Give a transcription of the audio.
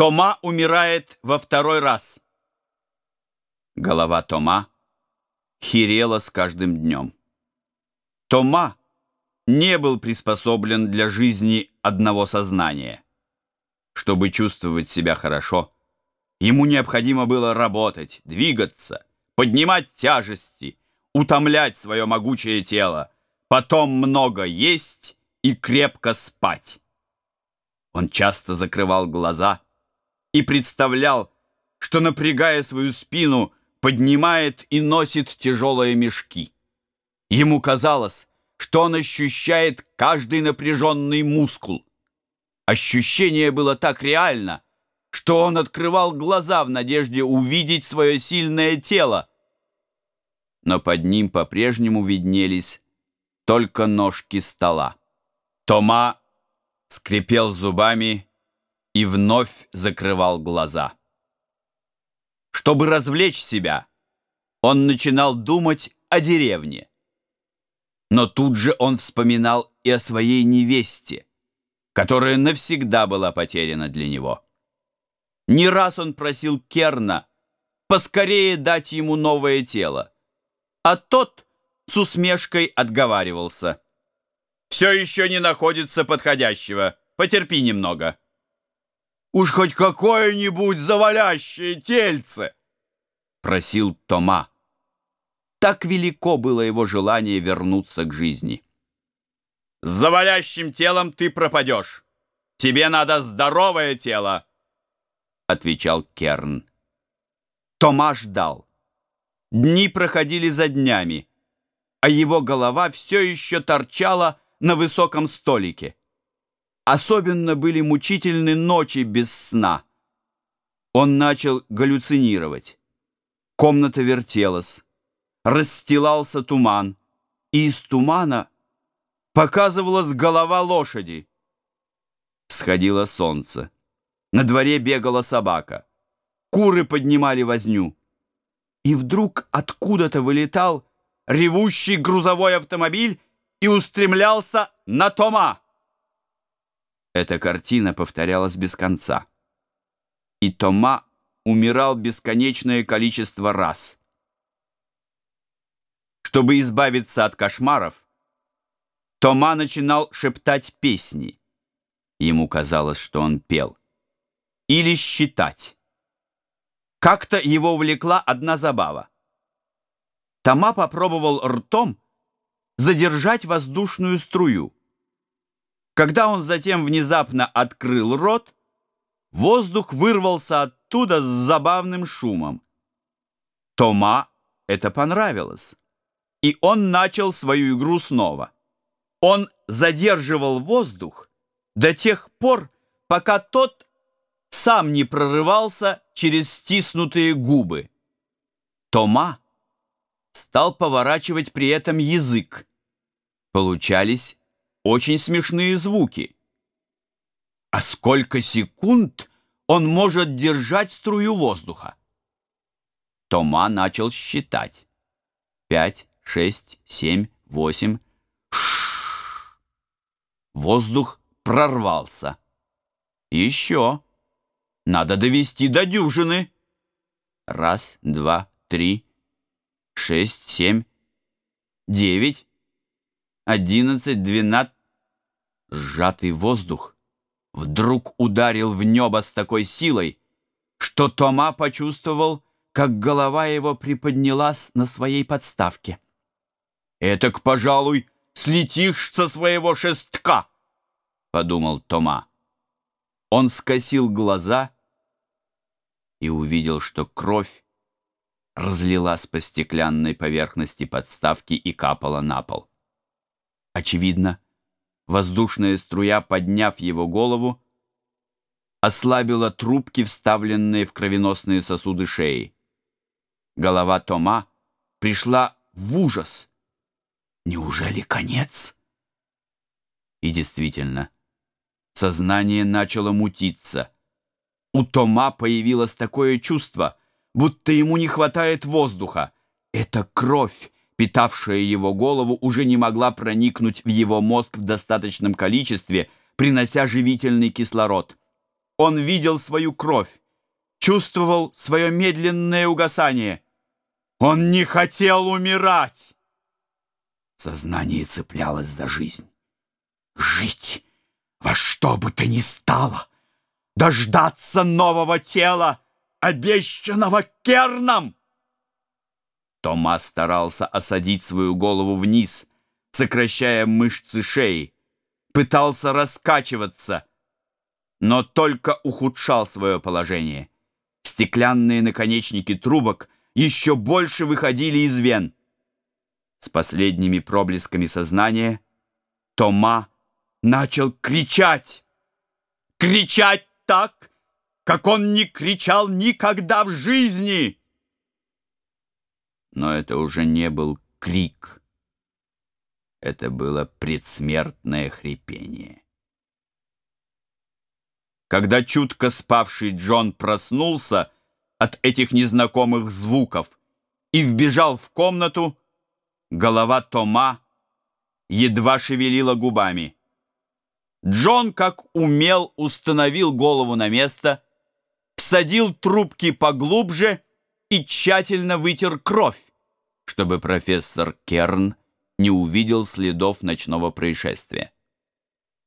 Тома умирает во второй раз. Голова Тома херела с каждым днем. Тома не был приспособлен для жизни одного сознания. Чтобы чувствовать себя хорошо, ему необходимо было работать, двигаться, поднимать тяжести, утомлять свое могучее тело, потом много есть и крепко спать. Он часто закрывал глаза и представлял, что, напрягая свою спину, поднимает и носит тяжелые мешки. Ему казалось, что он ощущает каждый напряженный мускул. Ощущение было так реально, что он открывал глаза в надежде увидеть свое сильное тело. Но под ним по-прежнему виднелись только ножки стола. Тома скрипел зубами и вновь закрывал глаза. Чтобы развлечь себя, он начинал думать о деревне. Но тут же он вспоминал и о своей невесте, которая навсегда была потеряна для него. Не раз он просил Керна поскорее дать ему новое тело, а тот с усмешкой отговаривался. «Все еще не находится подходящего, потерпи немного». «Уж хоть какое-нибудь завалящее тельце!» — просил Тома. Так велико было его желание вернуться к жизни. «С завалящим телом ты пропадешь. Тебе надо здоровое тело!» — отвечал Керн. Тома ждал. Дни проходили за днями, а его голова все еще торчала на высоком столике. Особенно были мучительны ночи без сна. Он начал галлюцинировать. Комната вертелась расстилался туман, и из тумана показывалась голова лошади. Сходило солнце. На дворе бегала собака. Куры поднимали возню. И вдруг откуда-то вылетал ревущий грузовой автомобиль и устремлялся на Тома. Эта картина повторялась без конца. И Тома умирал бесконечное количество раз. Чтобы избавиться от кошмаров, Тома начинал шептать песни. Ему казалось, что он пел. Или считать. Как-то его увлекла одна забава. Тома попробовал ртом задержать воздушную струю. Когда он затем внезапно открыл рот, воздух вырвался оттуда с забавным шумом. Тома это понравилось и он начал свою игру снова. Он задерживал воздух до тех пор, пока тот сам не прорывался через стиснутые губы. Тома стал поворачивать при этом язык. Получались очень смешные звуки. А сколько секунд он может держать струю воздуха? Тома начал считать. Пять, шесть, семь, восемь. Ш Воздух прорвался. Еще. Надо довести до дюжины. Раз, два, три, шесть, семь, девять, одиннадцать, двенадцать. Сжатый воздух вдруг ударил в небо с такой силой, что Тома почувствовал, как голова его приподнялась на своей подставке. «Этак, пожалуй, слетишь со своего шестка», — подумал Тома. Он скосил глаза и увидел, что кровь разлилась по стеклянной поверхности подставки и капала на пол. Очевидно, воздушная струя, подняв его голову, ослабила трубки, вставленные в кровеносные сосуды шеи. Голова Тома пришла в ужас — Неужели конец? И действительно, сознание начало мутиться. У Тома появилось такое чувство, будто ему не хватает воздуха. Эта кровь, питавшая его голову, уже не могла проникнуть в его мозг в достаточном количестве, принося живительный кислород. Он видел свою кровь, чувствовал свое медленное угасание. Он не хотел умирать. Сознание цеплялось за жизнь. Жить во что бы то ни стало, дождаться нового тела, обещанного Керном. Тома старался осадить свою голову вниз, сокращая мышцы шеи, пытался раскачиваться, но только ухудшал свое положение. Стеклянные наконечники трубок еще больше выходили из вен. С последними проблесками сознания Тома начал кричать. Кричать так, как он не кричал никогда в жизни. Но это уже не был крик. Это было предсмертное хрипение. Когда чутко спавший Джон проснулся от этих незнакомых звуков и вбежал в комнату, голова Тома едва шевелила губами. Джон, как умел, установил голову на место, всадил трубки поглубже и тщательно вытер кровь, чтобы профессор Керн не увидел следов ночного происшествия.